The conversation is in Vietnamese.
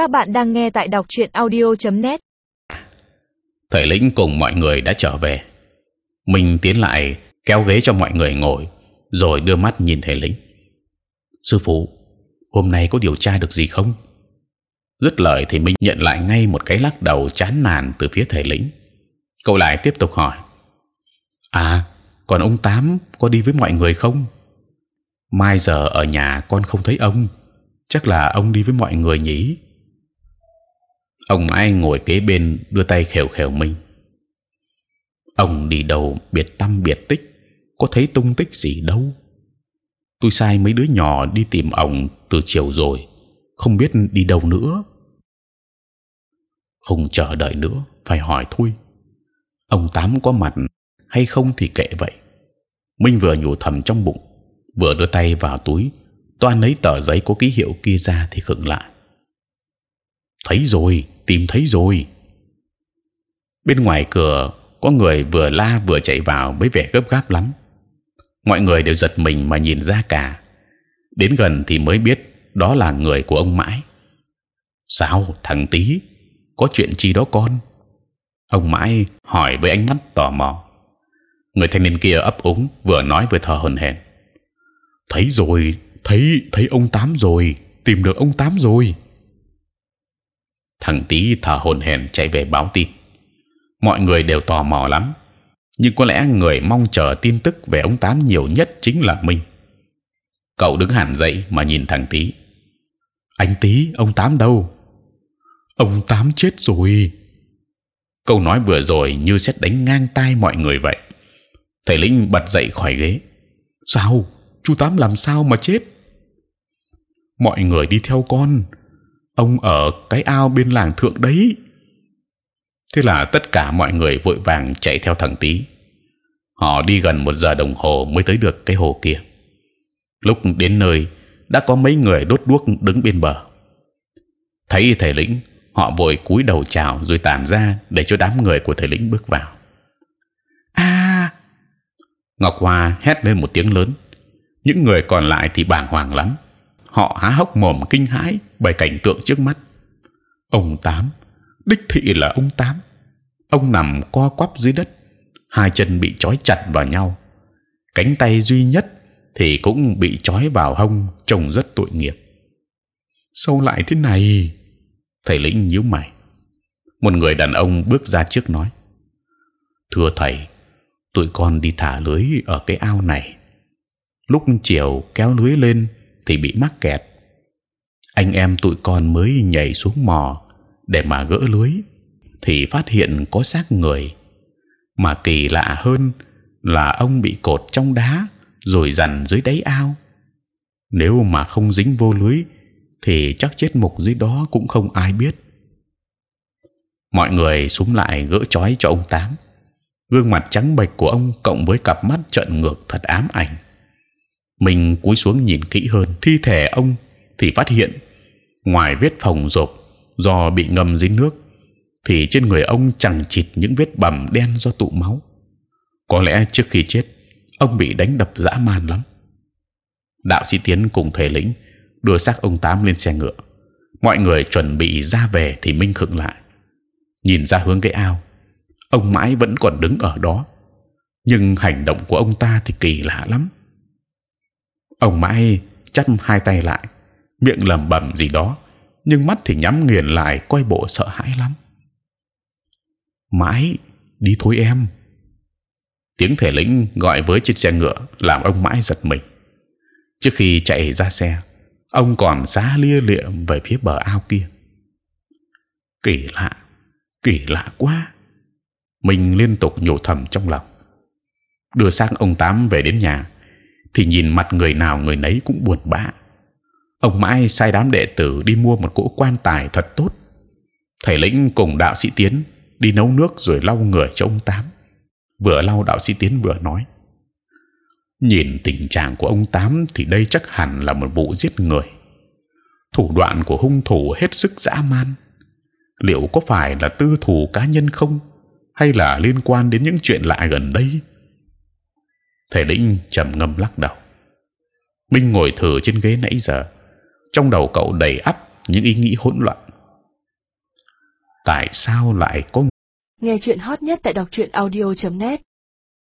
Các bạn đang nghe tại đọc truyện audio.net. Thầy lĩnh cùng mọi người đã trở về. Mình tiến lại kéo ghế cho mọi người ngồi, rồi đưa mắt nhìn thầy lĩnh. Sư phụ, hôm nay có điều tra được gì không? Dứt lời thì mình nhận lại ngay một cái lắc đầu chán nản từ phía thầy lĩnh. Cậu lại tiếp tục hỏi: À, còn ông tám có đi với mọi người không? Mai giờ ở nhà con không thấy ông, chắc là ông đi với mọi người nhỉ? Ông ai ngồi kế bên, đưa tay khều khều mình. Ông đi đâu biệt tâm biệt tích, có thấy tung tích gì đâu. Tôi sai mấy đứa nhỏ đi tìm ông từ chiều rồi, không biết đi đâu nữa. Không chờ đợi nữa, phải hỏi thôi ông tám có mặt hay không thì kệ vậy. Minh vừa nhủ thầm trong bụng, vừa đưa tay vào túi, toan lấy tờ giấy có ký hiệu kia ra thì khựng lại thấy rồi, tìm thấy rồi. Bên ngoài cửa, có người vừa la vừa chạy vào với vẻ gấp gáp lắm. Mọi người đều giật mình mà nhìn ra cả. Đến gần thì mới biết đó là người của ông mãi. Sao, thằng tí có chuyện chi đó con? Ông mãi hỏi với ánh mắt tò mò. Người thanh niên kia ấp úng vừa nói vừa thở hổn hển. Thấy rồi, thấy thấy ông tám rồi, tìm được ông tám rồi thằng tí thở hổn hển chạy về báo tin. Mọi người đều tò mò lắm. Nhưng có lẽ người mong chờ tin tức về ông tám nhiều nhất chính là minh cậu đứng hẳn dậy mà nhìn thằng tí. Anh tí, ông tám đâu? Ông tám chết rồi. Câu nói vừa rồi như xét đánh ngang tai mọi người vậy. Thầy linh bật dậy khỏi ghế. Sao? Chú tám làm sao mà chết? Mọi người đi theo con ông ở cái ao bên làng thượng đấy. Thế là tất cả mọi người vội vàng chạy theo thằng tý. Họ đi gần một giờ đồng hồ mới tới được cái hồ kia. Lúc đến nơi đã có mấy người đốt đuốc đứng bên bờ. Thấy thầy lĩnh họ vội cúi đầu chào rồi tản ra để cho đám người của thầy lĩnh bước vào. A ngọc hoa hét lên một tiếng lớn. Những người còn lại thì bàng hoàng lắm. Họ há hốc mồm kinh hãi bởi cảnh tượng trước mắt. Ông tám, đích thị là ông tám. Ông nằm co quắp dưới đất. Hai chân bị trói chặt vào nhau. Cánh tay duy nhất thì cũng bị trói vào hông, trông rất tội nghiệp. Sâu lại thế này, thầy lĩnh nhíu mày. Một người đàn ông bước ra trước nói, thưa thầy, tụi con đi thả lưới ở cái ao này. Lúc chiều kéo lưới lên thì bị mắc kẹt anh em tụi con mới nhảy xuống mò để mà gỡ lưới, thì phát hiện có xác người. Mà kỳ lạ hơn là ông bị cột trong đá rồi dằn dưới đáy ao. Nếu mà không dính vô lưới thì chắc chết mục dưới đó cũng không ai biết. Mọi người xúm lại gỡ chói cho ông tám. Gương mặt trắng bệch của ông cộng với cặp mắt trợn ngược thật ám ảnh. Mình cúi xuống nhìn kỹ hơn, thi thể ông thì phát hiện, ngoài vết phồng rộp do bị ngâm dưới nước, thì trên người ông chẳng chịt những vết bầm đen do tụ máu. Có lẽ trước khi chết, ông bị đánh đập dã man lắm. Đạo sĩ tiến cùng thầy lĩnh đưa xác ông tám lên xe ngựa. Mọi người chuẩn bị ra về thì minh khựng lại. Nhìn ra hướng cái ao, ông mãi vẫn còn đứng ở đó. Nhưng hành động của ông ta thì kỳ lạ lắm. Ông mãi chắp hai tay lại miệng lẩm bẩm gì đó, nhưng mắt thì nhắm nghiền lại coi bộ sợ hãi lắm. Mãi, đi thôi em. Tiếng thể lĩnh gọi với chiếc xe ngựa làm ông mãi giật mình. Trước khi chạy ra xe, ông còn xá lia lịa về phía bờ ao kia. Kỳ lạ kỳ lạ quá. Mình liên tục nhủ thầm trong lòng. Đưa xác ông tám về đến nhà, thì nhìn mặt người nào người nấy cũng buồn bã. Ông mãi sai đám đệ tử đi mua một cỗ quan tài thật tốt. Thầy lĩnh cùng đạo sĩ tiến đi nấu nước rồi lau người cho ông tám. Vừa lau đạo sĩ tiến vừa nói: nhìn tình trạng của ông tám thì đây chắc hẳn là một vụ giết người. Thủ đoạn của hung thủ hết sức dã man. Liệu có phải là tư thù cá nhân không, hay là liên quan đến những chuyện lạ gần đây? thầy lĩnh trầm ngâm lắc đầu minh ngồi thử trên ghế nãy giờ trong đầu cậu đầy ắp những ý nghĩ hỗn loạn. Tại sao lại có nghe chuyện hot nhất tại đọc truyện audio .net.